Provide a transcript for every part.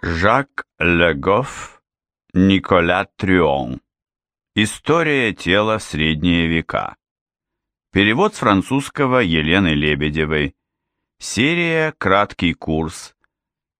Жак Легоф, Николя Трюон. История тела в средние века. Перевод с французского Елены Лебедевой. Серия «Краткий курс».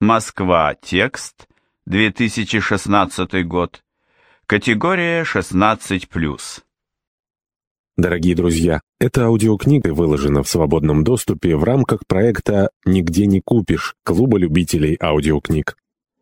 Москва. Текст. 2016 год. Категория 16+. Дорогие друзья, эта аудиокнига выложена в свободном доступе в рамках проекта «Нигде не купишь» Клуба любителей аудиокниг.